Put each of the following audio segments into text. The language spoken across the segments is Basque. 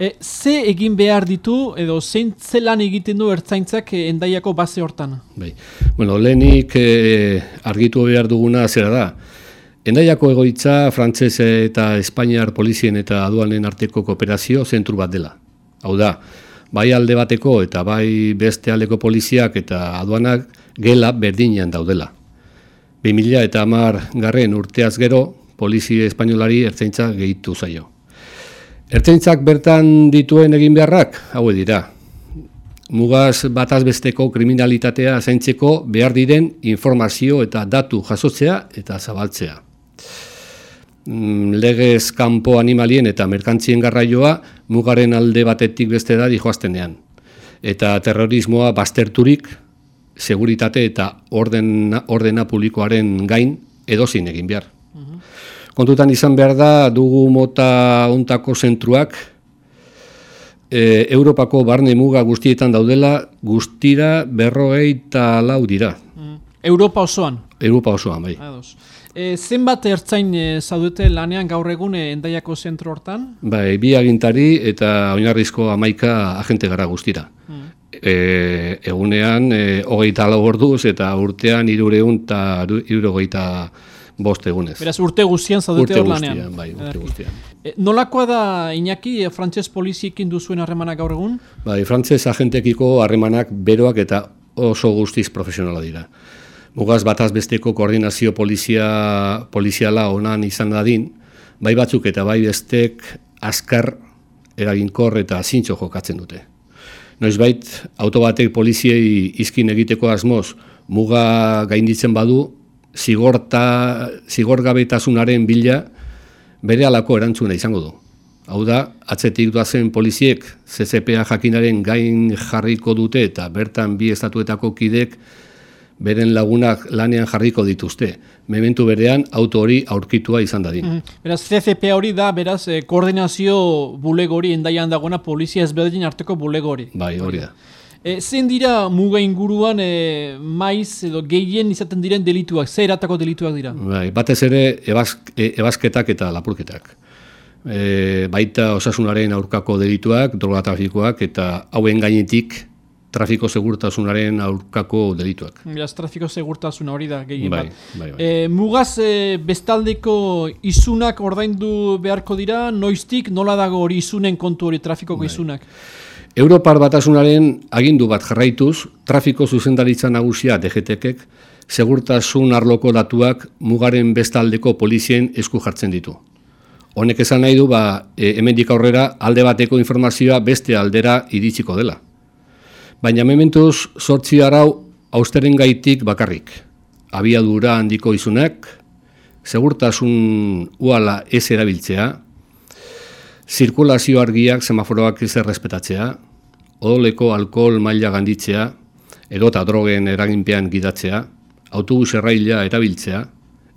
E, ze egin behar ditu, edo zein zelan egiten du ertzaintzak e, endaiako base hortan? Bai. Bueno, lehenik e, argitu behar duguna zera da. Endaiako egoitza, frantzese eta espainiar polizien eta aduanen arteko kooperazio zentru bat dela. Hau da, bai alde bateko eta bai beste aldeko poliziak eta aduanak gela berdinean daudela. 2000 eta garren urteaz gero, polizia espainolari ertzaintza gehitu zaio. Ertzaintzak bertan dituen egin beharrak, hau dira, mugaz batazbesteko kriminalitatea zaintzeko behar diren informazio eta datu jasotzea eta zabaltzea. Mm, legez kanpo animalien eta merkantzien garraioa mugaren alde batetik beste da dijoaztenean. Eta terrorismoa bazterturik, seguritate eta ordena, ordena publikoaren gain edozin egin behar. Kontutan izan behar da, dugu mota ontako zentruak, e, Europako barne muga guztietan daudela, guztira berroei eta lau dira. Europa osoan? Europa osoan, bai. Ados. E, zenbat ertzain e, zaudete lanean gaur egun e, endaiako zentro hortan? Bai, bi agintari eta oinarrizko amaika agente gara guztira. Hmm. E, egunean, e, hogeita lau orduz eta urtean irureun eta irurogeita bost egunez. Beraz, urte guztian zaudete hor lanean? Urte guztian, bai, urte guztian. E, nolakoa da, Iñaki, e, frantses poliziekin duzuen harremanak gaur egun? Bai, frantses agentekiko harremanak beroak eta oso guztiz profesionala dira mugaz bataz besteko koordinazio polizia, poliziala onan izan dadin, bai batzuk eta bai bestek azkar eraginkor eta zintxo jokatzen dute. Noiz bait, autobatek poliziei izkin egiteko asmoz, muga gainditzen badu, zigorta, zigorgabetasunaren bila bere alako erantzuna izango du. Hau da, atzetik duazen poliziek CCPA jakinaren gain jarriko dute eta bertan bi estatuetako kidek beren lagunak lanean jarriko dituzte. Mementu berean auto hori aurkitua izan dadin. Mm Beraz, CCP hori da, beraz, eh, koordinazio bulegori endaian dagoena polizia ezberdin arteko bulegori. Bai, hori da. E, zein dira muga inguruan e, maiz edo gehien izaten diren delituak, zer eratako delituak dira? Bai, batez ere ebazk, e, ebazketak eta lapurketak. E, baita osasunaren aurkako delituak, drogatrafikoak eta hauen gainetik trafiko segurtasunaren aurkako delituak. Beraz, trafiko segurtasuna hori da gehien bai, bat. Bai, bai. E, mugaz, e, bestaldeko izunak ordaindu beharko dira, noiztik nola dago hori izunen kontu hori trafikoko bai. izunak? Europar batasunaren agindu bat jarraituz, trafiko zuzendaritza nagusia DGTek segurtasun arloko datuak mugaren bestaldeko polizien esku jartzen ditu. Honek esan nahi du, ba, e, hemendik aurrera alde bateko informazioa beste aldera iritsiko dela baina mementuz sortzi arau austeren gaitik bakarrik. Abiadura handiko izunak, segurtasun uala ez erabiltzea, zirkulazio argiak semaforoak ez errespetatzea, odoleko alkohol maila ganditzea, edota drogen eraginpean gidatzea, autobus erraila erabiltzea,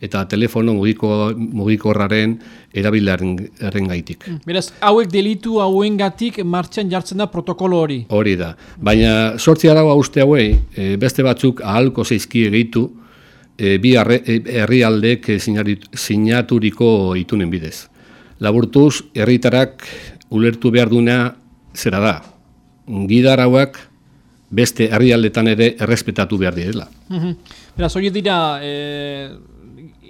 eta telefono mugiko, mugikorraren erabilaren gaitik. Mm. Beraz, hauek delitu hauen gatik martxan jartzen da protokolo hori? Hori da. Baina sortzi araua uste hauei, e, beste batzuk ahalko zeizki egitu, e, bi e, herrialdek e, sinaturiko itunen bidez. Laburtuz, herritarak ulertu behar duna zera da. Gidarauak beste herrialdetan ere errespetatu behar direla. Mm Beraz, hori dira, e,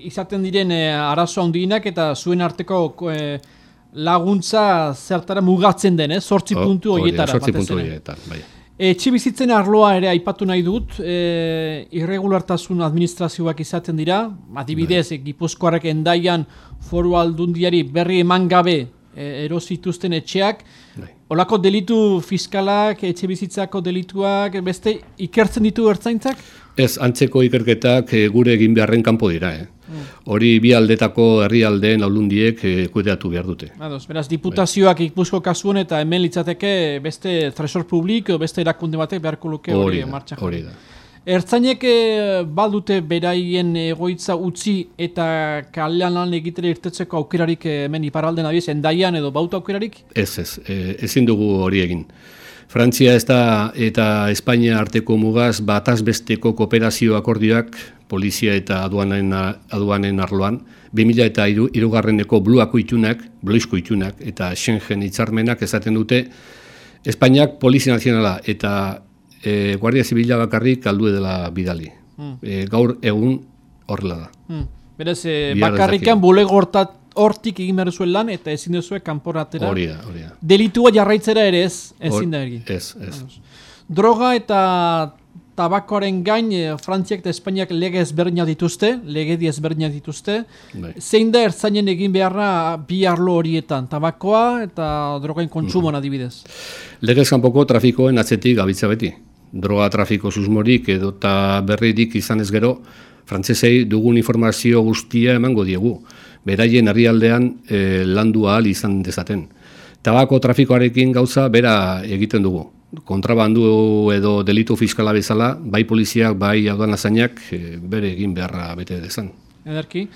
izaten diren e, arazo handinak eta zuen arteko e, laguntza zertara mugatzen den, eh? Sortzi puntu horietara. Sortzi puntu horietan, bai. Etxe bizitzen arloa ere aipatu nahi dut, e, irregulartasun administrazioak izaten dira, adibidez, bai. gipuzkoarek endaian foru aldundiari berri eman gabe e, erosituzten etxeak, bai. Olako delitu fiskalak, etxe bizitzako delituak, beste ikertzen ditu ertzaintzak? Ez, antzeko ikerketak gure egin beharren kanpo dira, eh? hori bi aldetako herrialdeen aldundiek e, kudeatu behar dute. Ados, beraz, diputazioak bai. ikpuzko kasuan eta hemen litzateke beste tresor publik, beste erakunde batek beharko luke hori martxak. Hori da. Ertzainek eh, baldute beraien egoitza utzi eta kalean lan egitere irtetzeko aukerarik eh, hemen iparalden abiez, endaian edo bauta aukerarik? Ez, ez, ezin dugu hori egin. Frantzia ez da eta Espainia arteko mugaz bataz besteko kooperazio akordioak polizia eta aduanen, aduanen arloan, 2000 eta iru, irugarreneko bluako itunak, bluizko itunak eta Schengen hitzarmenak esaten dute Espainiak polizia nazionala eta e, Guardia Zibila bakarrik aldu dela bidali. Hmm. E, gaur egun horrela da. Hmm. Berez, e, bakarrikan bulego hortik egin behar zuen lan eta ezin duzue kanporatera. Hori da, hori da. Delitua jarraitzera ere ez, ezin da egin. Ez, ez. Droga eta tabakoaren gain, e, Frantziak eta Espainiak lege ezberdinak dituzte, lege di ezberdinak dituzte. Bai. Zein da ertzainen egin beharra bi arlo horietan, tabakoa eta drogain kontsumoan mm. adibidez? Legez kanpoko trafikoen atzetik gabitza beti. Droga trafiko susmorik edo eta berririk izan ez gero, frantzesei dugun informazio guztia emango diegu beraien herrialdean e, landu ahal izan dezaten. Tabako trafikoarekin gauza bera egiten dugu. Kontrabandu edo delitu fiskala bezala, bai poliziak, bai aduan azainak, e, bere egin beharra bete dezan. Ederki.